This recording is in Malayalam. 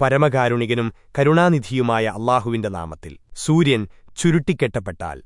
പരമകാരുണികനും കരുണാനിധിയുമായ അള്ളാഹുവിന്റെ നാമത്തിൽ സൂര്യൻ ചുരുട്ടിക്കെട്ടപ്പെട്ടാൽ.